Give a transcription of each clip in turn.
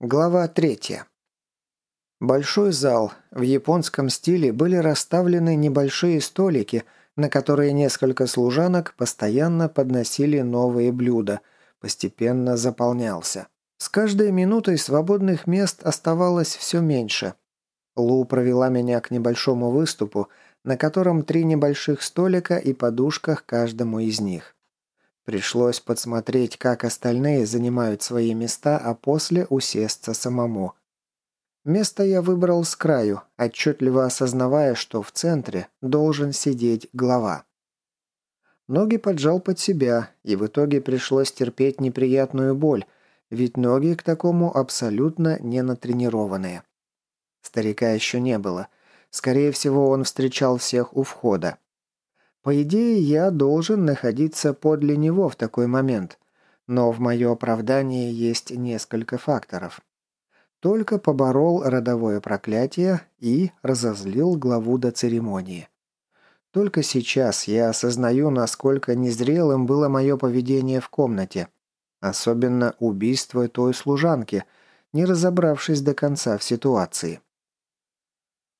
Глава третья. Большой зал. В японском стиле были расставлены небольшие столики, на которые несколько служанок постоянно подносили новые блюда. Постепенно заполнялся. С каждой минутой свободных мест оставалось все меньше. Лу провела меня к небольшому выступу, на котором три небольших столика и подушка каждому из них. Пришлось подсмотреть, как остальные занимают свои места, а после усесться самому. Место я выбрал с краю, отчетливо осознавая, что в центре должен сидеть глава. Ноги поджал под себя, и в итоге пришлось терпеть неприятную боль, ведь ноги к такому абсолютно не натренированные. Старика еще не было. Скорее всего, он встречал всех у входа. По идее, я должен находиться подле него в такой момент. Но в мое оправдание есть несколько факторов. Только поборол родовое проклятие и разозлил главу до церемонии. Только сейчас я осознаю, насколько незрелым было мое поведение в комнате. Особенно убийство той служанки, не разобравшись до конца в ситуации.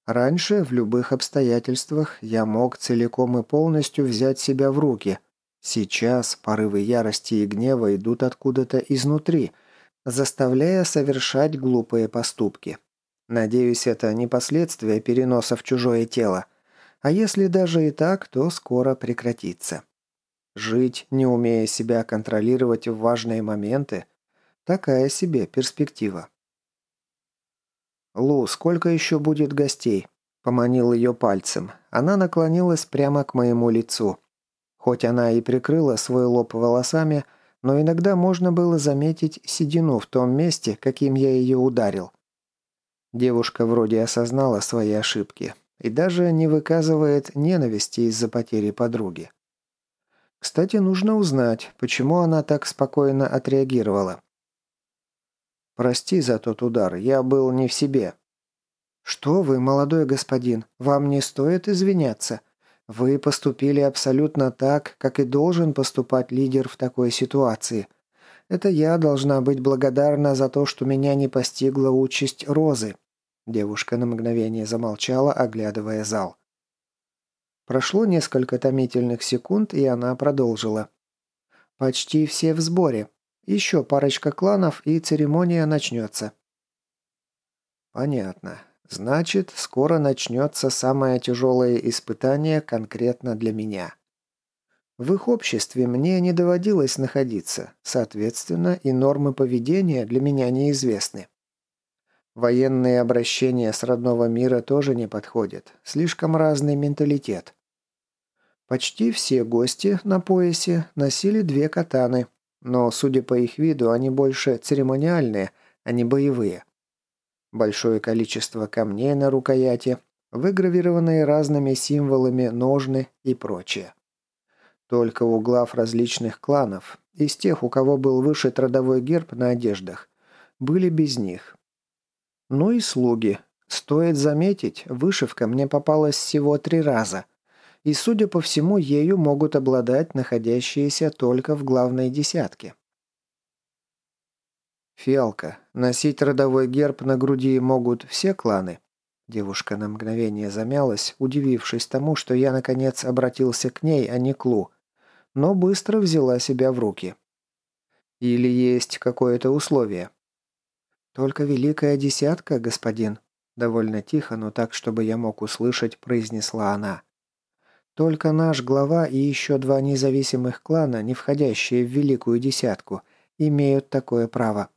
Раньше, в любых обстоятельствах, я мог целиком и полностью взять себя в руки. Сейчас порывы ярости и гнева идут откуда-то изнутри, заставляя совершать глупые поступки. Надеюсь, это не последствия переноса в чужое тело. А если даже и так, то скоро прекратится. Жить, не умея себя контролировать в важные моменты – такая себе перспектива. «Лу, сколько еще будет гостей?» Поманил ее пальцем. Она наклонилась прямо к моему лицу. Хоть она и прикрыла свой лоб волосами, но иногда можно было заметить седину в том месте, каким я ее ударил. Девушка вроде осознала свои ошибки и даже не выказывает ненависти из-за потери подруги. Кстати, нужно узнать, почему она так спокойно отреагировала. «Прости за тот удар, я был не в себе». «Что вы, молодой господин, вам не стоит извиняться. Вы поступили абсолютно так, как и должен поступать лидер в такой ситуации. Это я должна быть благодарна за то, что меня не постигла участь Розы». Девушка на мгновение замолчала, оглядывая зал. Прошло несколько томительных секунд, и она продолжила. «Почти все в сборе. Еще парочка кланов, и церемония начнется. Понятно. Значит, скоро начнется самое тяжелое испытание конкретно для меня. В их обществе мне не доводилось находиться, соответственно, и нормы поведения для меня неизвестны. Военные обращения с родного мира тоже не подходят, слишком разный менталитет. Почти все гости на поясе носили две катаны, но, судя по их виду, они больше церемониальные, а не боевые. Большое количество камней на рукояти, выгравированные разными символами ножны и прочее. Только у глав различных кланов, из тех, у кого был вышит родовой герб на одеждах, были без них. Ну и слуги. Стоит заметить, вышивка мне попалась всего три раза – и, судя по всему, ею могут обладать находящиеся только в главной десятке. «Фиалка, носить родовой герб на груди могут все кланы?» Девушка на мгновение замялась, удивившись тому, что я, наконец, обратился к ней, а не к Лу, но быстро взяла себя в руки. «Или есть какое-то условие?» «Только великая десятка, господин», довольно тихо, но так, чтобы я мог услышать, произнесла она. Только наш глава и еще два независимых клана, не входящие в Великую Десятку, имеют такое право.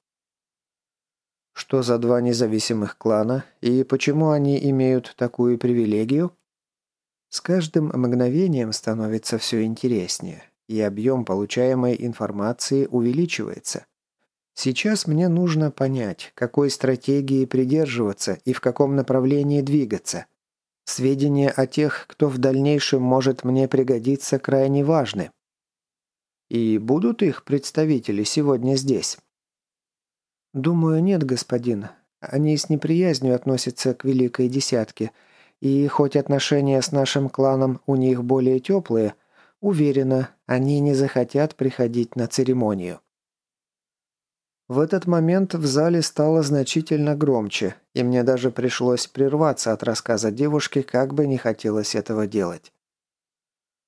Что за два независимых клана и почему они имеют такую привилегию? С каждым мгновением становится все интереснее, и объем получаемой информации увеличивается. Сейчас мне нужно понять, какой стратегии придерживаться и в каком направлении двигаться – Сведения о тех, кто в дальнейшем может мне пригодиться, крайне важны. И будут их представители сегодня здесь? Думаю, нет, господин. Они с неприязнью относятся к Великой Десятке, и хоть отношения с нашим кланом у них более теплые, уверена, они не захотят приходить на церемонию. В этот момент в зале стало значительно громче, и мне даже пришлось прерваться от рассказа девушки, как бы не хотелось этого делать.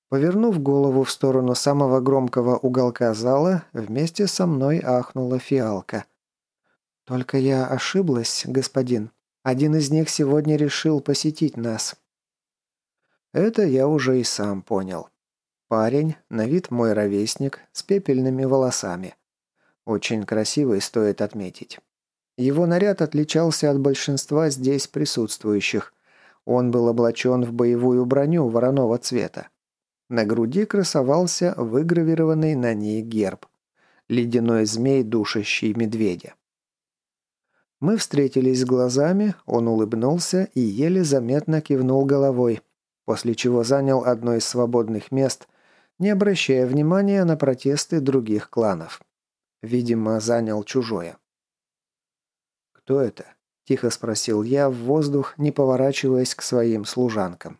Повернув голову в сторону самого громкого уголка зала, вместе со мной ахнула фиалка. «Только я ошиблась, господин. Один из них сегодня решил посетить нас». Это я уже и сам понял. Парень, на вид мой ровесник, с пепельными волосами. Очень красивый, стоит отметить. Его наряд отличался от большинства здесь присутствующих. Он был облачен в боевую броню вороного цвета. На груди красовался выгравированный на ней герб. Ледяной змей, душащий медведя. Мы встретились глазами, он улыбнулся и еле заметно кивнул головой, после чего занял одно из свободных мест, не обращая внимания на протесты других кланов. Видимо, занял чужое. «Кто это?» – тихо спросил я в воздух, не поворачиваясь к своим служанкам.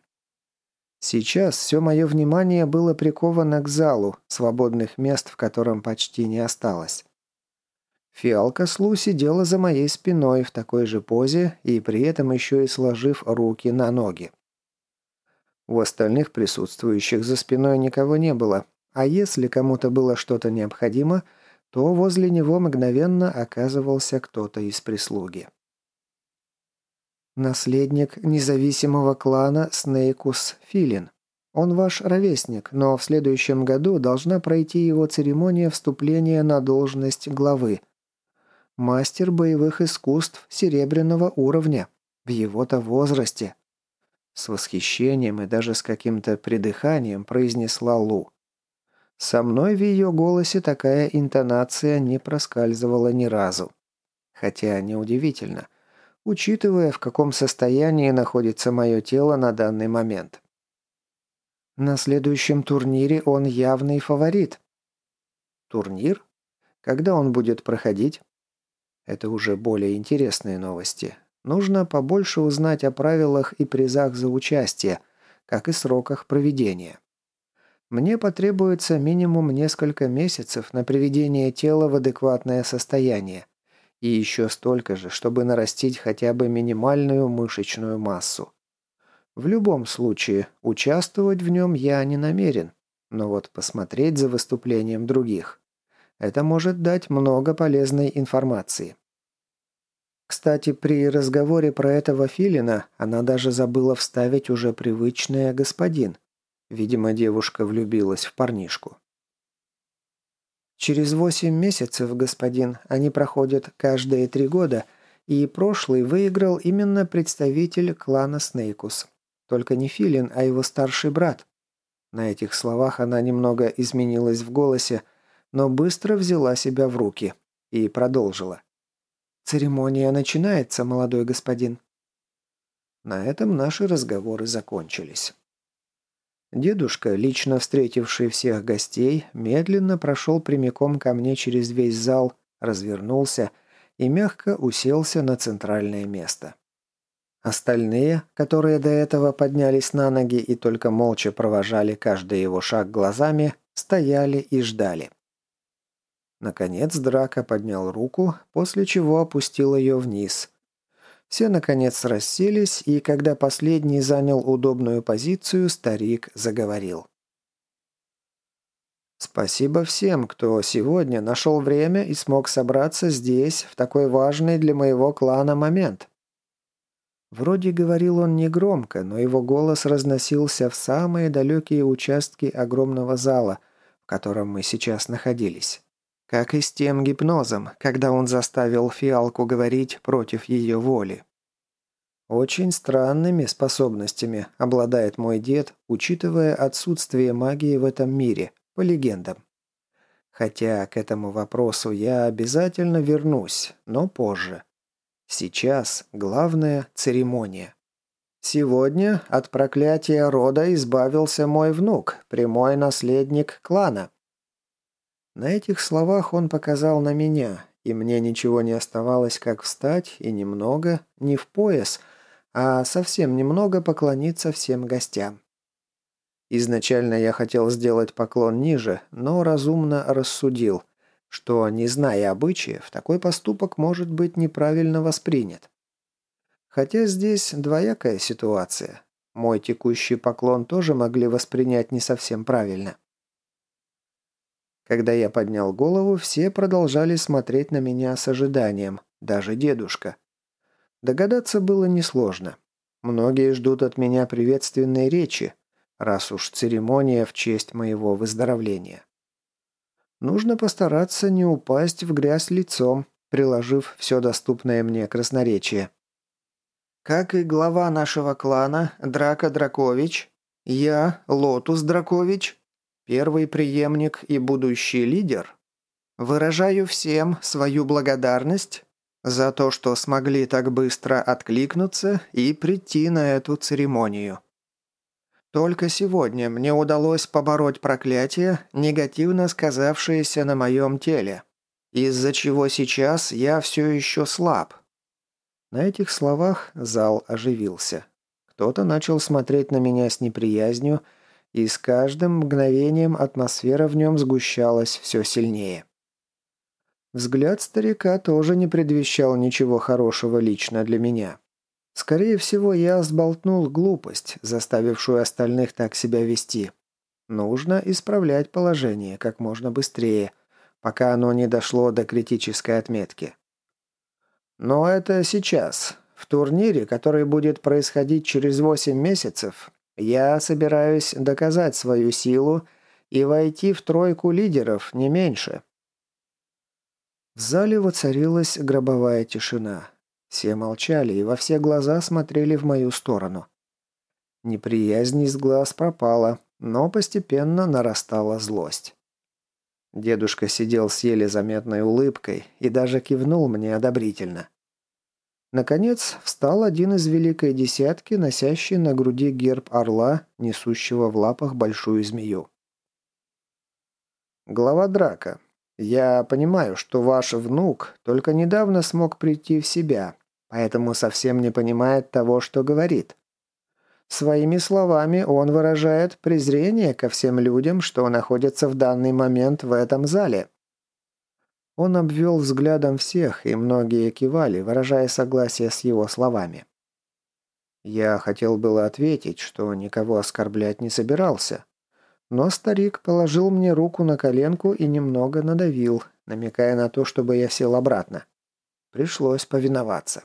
Сейчас все мое внимание было приковано к залу, свободных мест в котором почти не осталось. Фиалка Слу сидела за моей спиной в такой же позе и при этом еще и сложив руки на ноги. У остальных присутствующих за спиной никого не было, а если кому-то было что-то необходимо, то возле него мгновенно оказывался кто-то из прислуги. Наследник независимого клана Снейкус Филин. Он ваш ровесник, но в следующем году должна пройти его церемония вступления на должность главы. Мастер боевых искусств серебряного уровня. В его-то возрасте. С восхищением и даже с каким-то придыханием произнесла Лу. Со мной в ее голосе такая интонация не проскальзывала ни разу. Хотя неудивительно учитывая, в каком состоянии находится мое тело на данный момент. На следующем турнире он явный фаворит. Турнир? Когда он будет проходить? Это уже более интересные новости. Нужно побольше узнать о правилах и призах за участие, как и сроках проведения. Мне потребуется минимум несколько месяцев на приведение тела в адекватное состояние и еще столько же, чтобы нарастить хотя бы минимальную мышечную массу. В любом случае, участвовать в нем я не намерен, но вот посмотреть за выступлением других – это может дать много полезной информации. Кстати, при разговоре про этого филина она даже забыла вставить уже привычное «господин». Видимо, девушка влюбилась в парнишку. Через восемь месяцев, господин, они проходят каждые три года, и прошлый выиграл именно представитель клана Снейкус. Только не Филин, а его старший брат. На этих словах она немного изменилась в голосе, но быстро взяла себя в руки и продолжила. «Церемония начинается, молодой господин». На этом наши разговоры закончились. Дедушка, лично встретивший всех гостей, медленно прошел прямиком ко мне через весь зал, развернулся и мягко уселся на центральное место. Остальные, которые до этого поднялись на ноги и только молча провожали каждый его шаг глазами, стояли и ждали. Наконец Драка поднял руку, после чего опустил ее вниз, все, наконец, расселись, и когда последний занял удобную позицию, старик заговорил. «Спасибо всем, кто сегодня нашел время и смог собраться здесь в такой важный для моего клана момент». Вроде говорил он негромко, но его голос разносился в самые далекие участки огромного зала, в котором мы сейчас находились. Как и с тем гипнозом, когда он заставил фиалку говорить против ее воли. Очень странными способностями обладает мой дед, учитывая отсутствие магии в этом мире, по легендам. Хотя к этому вопросу я обязательно вернусь, но позже. Сейчас главная церемония. Сегодня от проклятия рода избавился мой внук, прямой наследник клана. На этих словах он показал на меня, и мне ничего не оставалось, как встать и немного, не в пояс, а совсем немного поклониться всем гостям. Изначально я хотел сделать поклон ниже, но разумно рассудил, что, не зная обычаев, такой поступок может быть неправильно воспринят. Хотя здесь двоякая ситуация. Мой текущий поклон тоже могли воспринять не совсем правильно. Когда я поднял голову, все продолжали смотреть на меня с ожиданием, даже дедушка. Догадаться было несложно. Многие ждут от меня приветственной речи, раз уж церемония в честь моего выздоровления. Нужно постараться не упасть в грязь лицом, приложив все доступное мне красноречие. Как и глава нашего клана, Драка Дракович, я, Лотус Дракович, первый преемник и будущий лидер, выражаю всем свою благодарность за то, что смогли так быстро откликнуться и прийти на эту церемонию. Только сегодня мне удалось побороть проклятие, негативно сказавшееся на моем теле, из-за чего сейчас я все еще слаб. На этих словах зал оживился. Кто-то начал смотреть на меня с неприязнью, и с каждым мгновением атмосфера в нем сгущалась все сильнее. Взгляд старика тоже не предвещал ничего хорошего лично для меня. Скорее всего, я сболтнул глупость, заставившую остальных так себя вести. Нужно исправлять положение как можно быстрее, пока оно не дошло до критической отметки. Но это сейчас. В турнире, который будет происходить через 8 месяцев, я собираюсь доказать свою силу и войти в тройку лидеров, не меньше. В зале воцарилась гробовая тишина. Все молчали и во все глаза смотрели в мою сторону. Неприязнь из глаз пропала, но постепенно нарастала злость. Дедушка сидел с еле заметной улыбкой и даже кивнул мне одобрительно. Наконец, встал один из великой десятки, носящий на груди герб орла, несущего в лапах большую змею. Глава драка. Я понимаю, что ваш внук только недавно смог прийти в себя, поэтому совсем не понимает того, что говорит. Своими словами он выражает презрение ко всем людям, что находятся в данный момент в этом зале. Он обвел взглядом всех, и многие кивали, выражая согласие с его словами. Я хотел было ответить, что никого оскорблять не собирался. Но старик положил мне руку на коленку и немного надавил, намекая на то, чтобы я сел обратно. Пришлось повиноваться.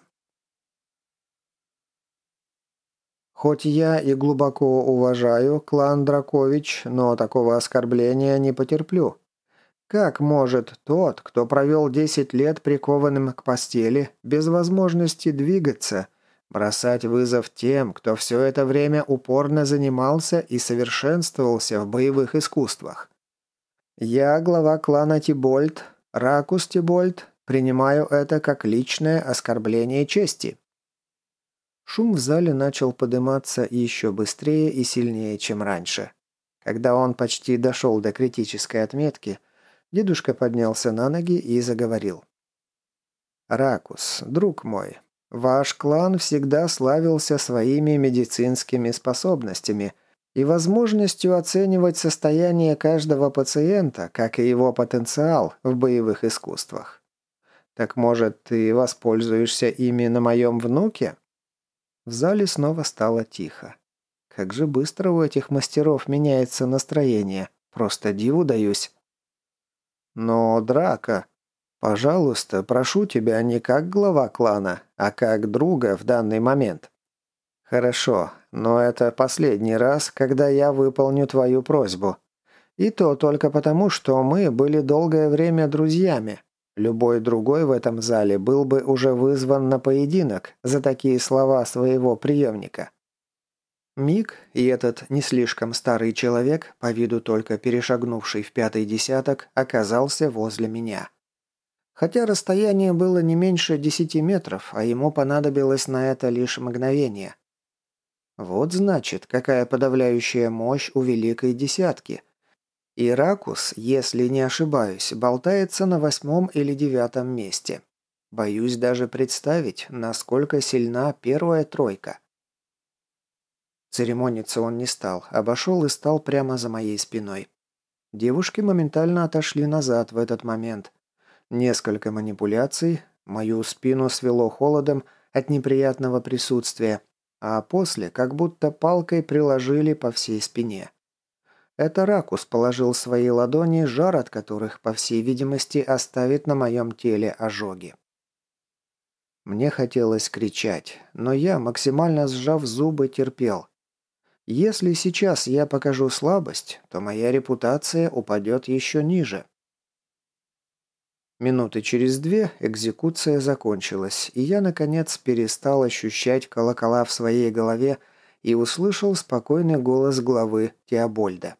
Хоть я и глубоко уважаю клан Дракович, но такого оскорбления не потерплю. Как может тот, кто провел 10 лет прикованным к постели, без возможности двигаться, бросать вызов тем, кто все это время упорно занимался и совершенствовался в боевых искусствах? Я, глава клана Тибольд, Ракус Тибольд, принимаю это как личное оскорбление чести. Шум в зале начал подниматься еще быстрее и сильнее, чем раньше. Когда он почти дошел до критической отметки – Дедушка поднялся на ноги и заговорил. «Ракус, друг мой, ваш клан всегда славился своими медицинскими способностями и возможностью оценивать состояние каждого пациента, как и его потенциал в боевых искусствах. Так может, ты воспользуешься ими на моем внуке?» В зале снова стало тихо. Как же быстро у этих мастеров меняется настроение. Просто диву даюсь. Но, Драка, пожалуйста, прошу тебя не как глава клана, а как друга в данный момент. Хорошо, но это последний раз, когда я выполню твою просьбу. И то только потому, что мы были долгое время друзьями. Любой другой в этом зале был бы уже вызван на поединок за такие слова своего преемника. Миг, и этот не слишком старый человек, по виду только перешагнувший в пятый десяток, оказался возле меня. Хотя расстояние было не меньше десяти метров, а ему понадобилось на это лишь мгновение. Вот значит, какая подавляющая мощь у великой десятки. И Ракус, если не ошибаюсь, болтается на восьмом или девятом месте. Боюсь даже представить, насколько сильна первая тройка – Церемониться он не стал, обошел и стал прямо за моей спиной. Девушки моментально отошли назад в этот момент, Несколько манипуляций, мою спину свело холодом от неприятного присутствия, а после как будто палкой приложили по всей спине. Это Ракус положил свои ладони, жар от которых, по всей видимости, оставит на моем теле ожоги. Мне хотелось кричать, но я, максимально сжав зубы, терпел. Если сейчас я покажу слабость, то моя репутация упадет еще ниже. Минуты через две экзекуция закончилась, и я, наконец, перестал ощущать колокола в своей голове и услышал спокойный голос главы Теобольда.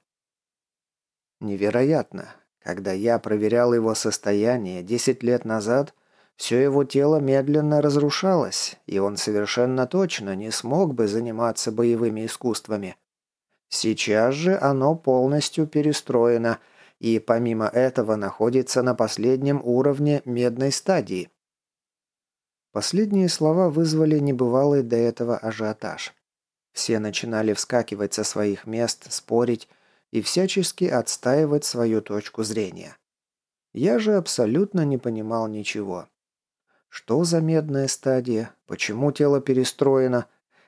Невероятно. Когда я проверял его состояние 10 лет назад, все его тело медленно разрушалось, и он совершенно точно не смог бы заниматься боевыми искусствами. Сейчас же оно полностью перестроено – и помимо этого находится на последнем уровне медной стадии. Последние слова вызвали небывалый до этого ажиотаж. Все начинали вскакивать со своих мест, спорить и всячески отстаивать свою точку зрения. Я же абсолютно не понимал ничего. Что за медная стадия? Почему тело перестроено?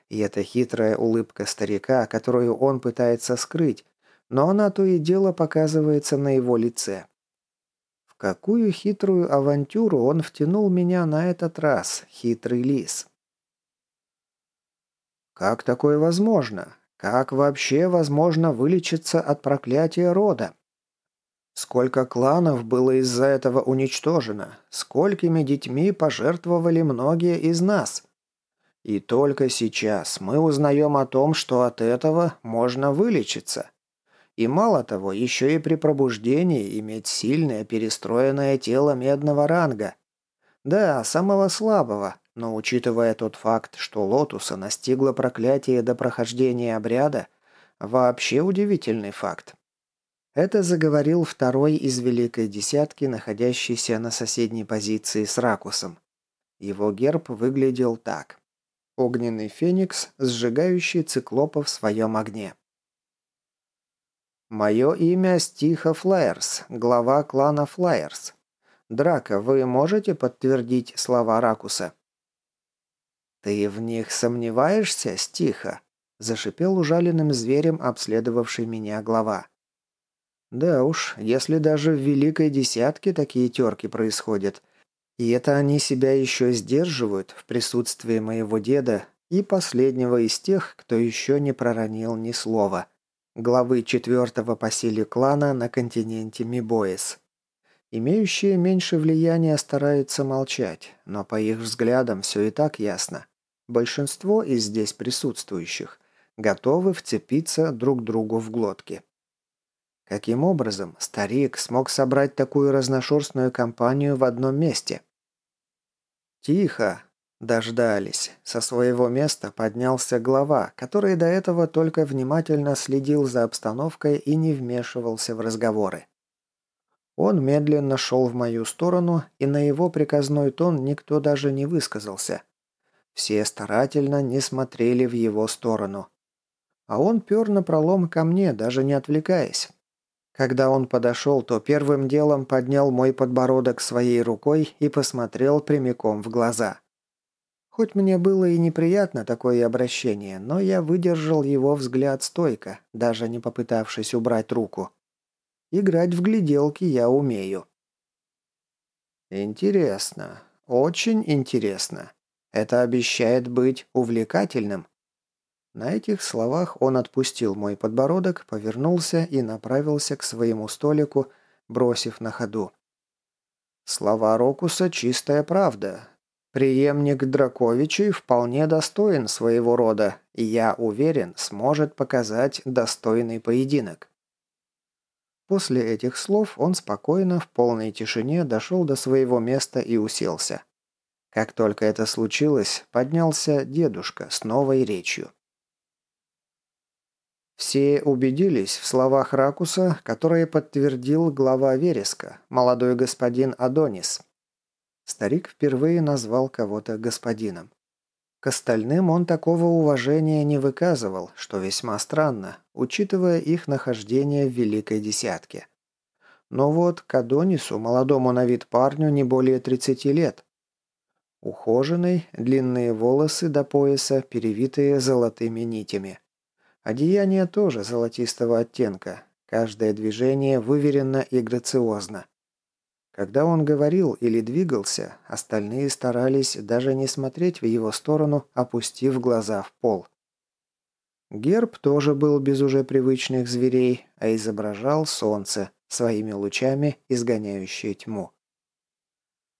И эта хитрая улыбка старика, которую он пытается скрыть, но она то и дело показывается на его лице. В какую хитрую авантюру он втянул меня на этот раз, хитрый лис? Как такое возможно? Как вообще возможно вылечиться от проклятия рода? Сколько кланов было из-за этого уничтожено? Сколькими детьми пожертвовали многие из нас? И только сейчас мы узнаем о том, что от этого можно вылечиться. И мало того, еще и при пробуждении иметь сильное перестроенное тело медного ранга. Да, самого слабого, но учитывая тот факт, что Лотуса настигло проклятие до прохождения обряда, вообще удивительный факт. Это заговорил второй из Великой Десятки, находящийся на соседней позиции с Ракусом. Его герб выглядел так. Огненный феникс, сжигающий циклопа в своем огне. «Мое имя Стиха Флайерс, глава клана Флайерс. Драка, вы можете подтвердить слова Ракуса?» «Ты в них сомневаешься, Стиха?» – зашипел ужаленным зверем, обследовавший меня глава. «Да уж, если даже в Великой Десятке такие терки происходят, и это они себя еще сдерживают в присутствии моего деда и последнего из тех, кто еще не проронил ни слова» главы четвертого по силе клана на континенте Мибоис. Имеющие меньше влияния стараются молчать, но по их взглядам все и так ясно. Большинство из здесь присутствующих готовы вцепиться друг другу в глотки. Каким образом старик смог собрать такую разношерстную компанию в одном месте? «Тихо!» Дождались. Со своего места поднялся глава, который до этого только внимательно следил за обстановкой и не вмешивался в разговоры. Он медленно шел в мою сторону, и на его приказной тон никто даже не высказался. Все старательно не смотрели в его сторону. А он пер на пролом ко мне, даже не отвлекаясь. Когда он подошел, то первым делом поднял мой подбородок своей рукой и посмотрел прямиком в глаза. Хоть мне было и неприятно такое обращение, но я выдержал его взгляд стойко, даже не попытавшись убрать руку. Играть в гляделки я умею. Интересно. Очень интересно. Это обещает быть увлекательным. На этих словах он отпустил мой подбородок, повернулся и направился к своему столику, бросив на ходу. Слова Рокуса – чистая правда. Приемник Драковичей вполне достоин своего рода, и я уверен, сможет показать достойный поединок. После этих слов он спокойно, в полной тишине, дошел до своего места и уселся. Как только это случилось, поднялся дедушка с новой речью. Все убедились в словах Ракуса, которые подтвердил глава Вереска, молодой господин Адонис. Старик впервые назвал кого-то господином. К остальным он такого уважения не выказывал, что весьма странно, учитывая их нахождение в Великой Десятке. Но вот к Адонису, молодому на вид парню, не более 30 лет. Ухоженный, длинные волосы до пояса, перевитые золотыми нитями. Одеяние тоже золотистого оттенка. Каждое движение выверено и грациозно. Когда он говорил или двигался, остальные старались даже не смотреть в его сторону, опустив глаза в пол. Герб тоже был без уже привычных зверей, а изображал солнце, своими лучами изгоняющее тьму.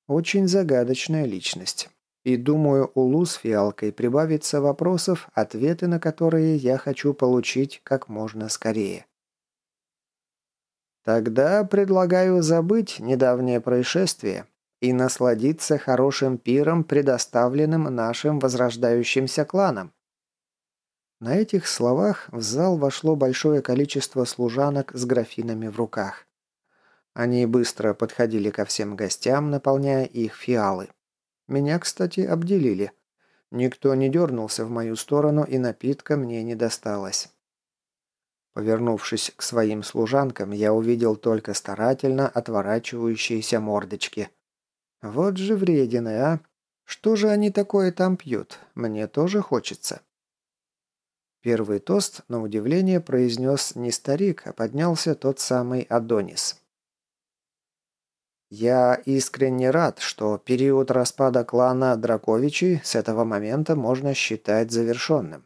Очень загадочная личность. И думаю, у Лу с фиалкой прибавится вопросов, ответы на которые я хочу получить как можно скорее. Тогда предлагаю забыть недавнее происшествие и насладиться хорошим пиром, предоставленным нашим возрождающимся кланам. На этих словах в зал вошло большое количество служанок с графинами в руках. Они быстро подходили ко всем гостям, наполняя их фиалы. Меня, кстати, обделили. Никто не дернулся в мою сторону, и напитка мне не досталось. Повернувшись к своим служанкам, я увидел только старательно отворачивающиеся мордочки. Вот же вредины, а! Что же они такое там пьют? Мне тоже хочется. Первый тост, на удивление, произнес не старик, а поднялся тот самый Адонис. Я искренне рад, что период распада клана Драковичей с этого момента можно считать завершенным.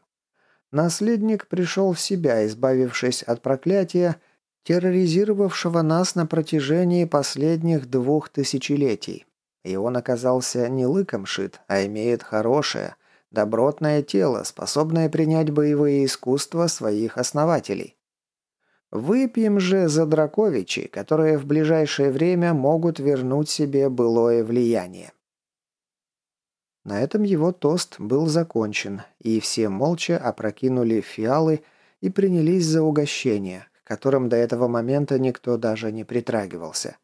Наследник пришел в себя, избавившись от проклятия, терроризировавшего нас на протяжении последних двух тысячелетий. И он оказался не лыком шит, а имеет хорошее, добротное тело, способное принять боевые искусства своих основателей. Выпьем же за Драковичи, которые в ближайшее время могут вернуть себе былое влияние. На этом его тост был закончен, и все молча опрокинули фиалы и принялись за угощение, к которым до этого момента никто даже не притрагивался.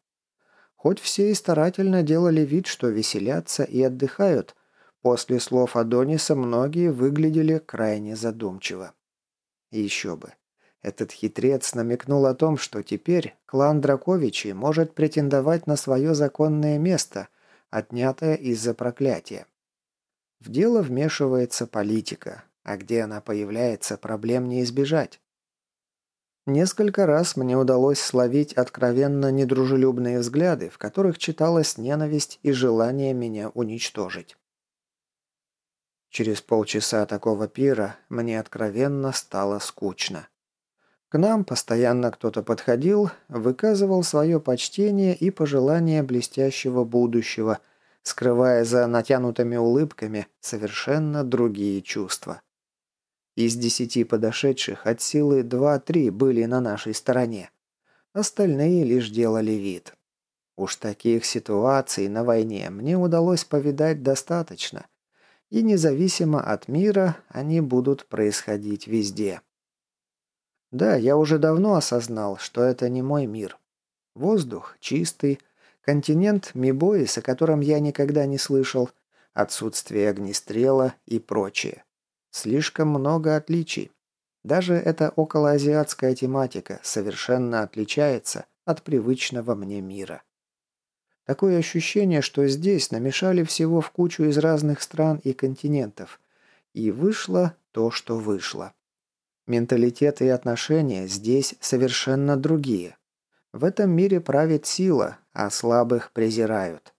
Хоть все и старательно делали вид, что веселятся и отдыхают, после слов Адониса многие выглядели крайне задумчиво. Еще бы. Этот хитрец намекнул о том, что теперь клан Драковичи может претендовать на свое законное место, отнятое из-за проклятия. В дело вмешивается политика, а где она появляется, проблем не избежать. Несколько раз мне удалось словить откровенно недружелюбные взгляды, в которых читалась ненависть и желание меня уничтожить. Через полчаса такого пира мне откровенно стало скучно. К нам постоянно кто-то подходил, выказывал свое почтение и пожелание блестящего будущего, скрывая за натянутыми улыбками совершенно другие чувства. Из десяти подошедших от силы два-три были на нашей стороне. Остальные лишь делали вид. Уж таких ситуаций на войне мне удалось повидать достаточно. И независимо от мира они будут происходить везде. Да, я уже давно осознал, что это не мой мир. Воздух чистый, континент Мибоис, о котором я никогда не слышал, отсутствие огнестрела и прочее. Слишком много отличий. Даже эта околоазиатская тематика совершенно отличается от привычного мне мира. Такое ощущение, что здесь намешали всего в кучу из разных стран и континентов. И вышло то, что вышло. Менталитет и отношения здесь совершенно другие. В этом мире правит сила, а слабых презирают.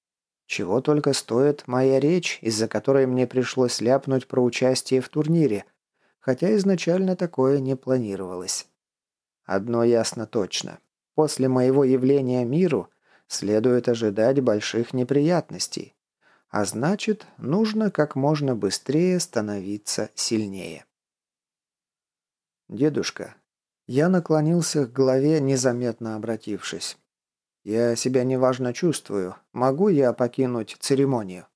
Чего только стоит моя речь, из-за которой мне пришлось ляпнуть про участие в турнире, хотя изначально такое не планировалось. Одно ясно точно. После моего явления миру следует ожидать больших неприятностей. А значит, нужно как можно быстрее становиться сильнее. «Дедушка». Я наклонился к голове, незаметно обратившись. «Я себя неважно чувствую. Могу я покинуть церемонию?»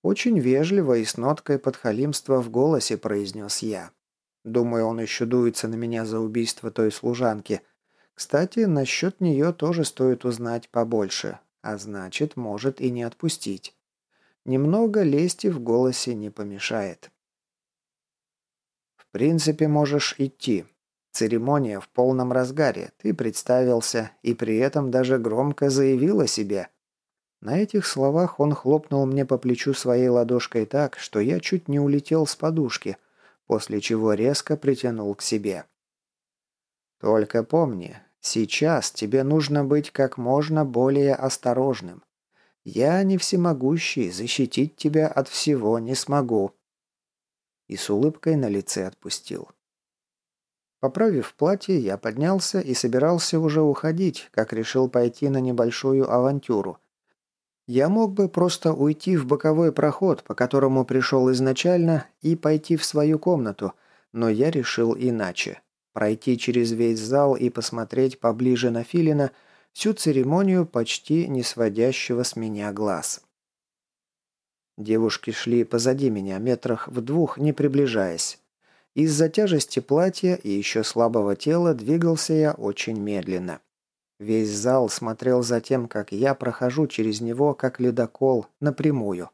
Очень вежливо и с ноткой подхалимства в голосе произнес я. Думаю, он еще дуется на меня за убийство той служанки. Кстати, насчет нее тоже стоит узнать побольше, а значит, может и не отпустить. Немного лести в голосе не помешает принципе, можешь идти. Церемония в полном разгаре, ты представился и при этом даже громко заявил о себе. На этих словах он хлопнул мне по плечу своей ладошкой так, что я чуть не улетел с подушки, после чего резко притянул к себе. «Только помни, сейчас тебе нужно быть как можно более осторожным. Я не всемогущий, защитить тебя от всего не смогу». И с улыбкой на лице отпустил. Поправив платье, я поднялся и собирался уже уходить, как решил пойти на небольшую авантюру. Я мог бы просто уйти в боковой проход, по которому пришел изначально, и пойти в свою комнату, но я решил иначе. Пройти через весь зал и посмотреть поближе на Филина всю церемонию почти не сводящего с меня глаз. Девушки шли позади меня, метрах в двух, не приближаясь. Из-за тяжести платья и еще слабого тела двигался я очень медленно. Весь зал смотрел за тем, как я прохожу через него, как ледокол, напрямую.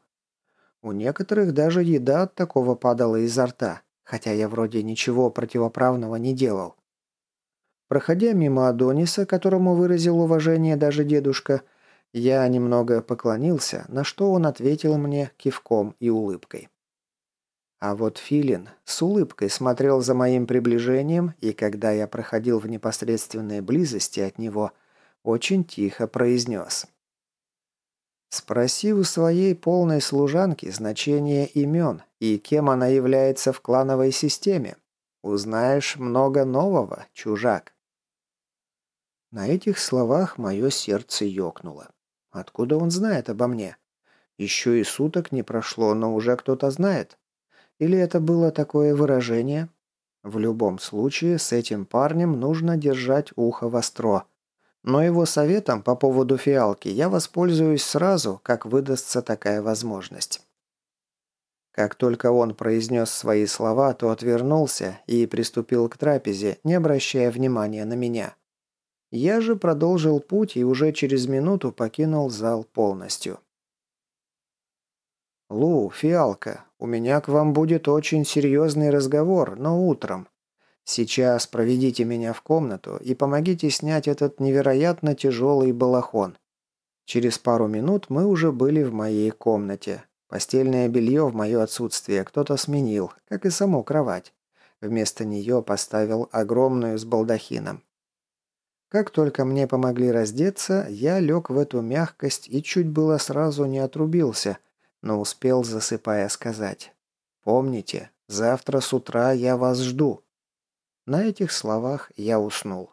У некоторых даже еда от такого падала изо рта, хотя я вроде ничего противоправного не делал. Проходя мимо Адониса, которому выразил уважение даже дедушка, я немного поклонился, на что он ответил мне кивком и улыбкой. А вот Филин с улыбкой смотрел за моим приближением, и когда я проходил в непосредственной близости от него, очень тихо произнес. «Спроси у своей полной служанки значение имен и кем она является в клановой системе. Узнаешь много нового, чужак». На этих словах мое сердце ёкнуло. Откуда он знает обо мне? Еще и суток не прошло, но уже кто-то знает. Или это было такое выражение? В любом случае, с этим парнем нужно держать ухо востро. Но его советом по поводу фиалки я воспользуюсь сразу, как выдастся такая возможность. Как только он произнес свои слова, то отвернулся и приступил к трапезе, не обращая внимания на меня. Я же продолжил путь и уже через минуту покинул зал полностью. «Лу, фиалка, у меня к вам будет очень серьезный разговор, но утром. Сейчас проведите меня в комнату и помогите снять этот невероятно тяжелый балахон». Через пару минут мы уже были в моей комнате. Постельное белье в мое отсутствие кто-то сменил, как и саму кровать. Вместо нее поставил огромную с балдахином. Как только мне помогли раздеться, я лег в эту мягкость и чуть было сразу не отрубился – но успел, засыпая, сказать «Помните, завтра с утра я вас жду». На этих словах я уснул.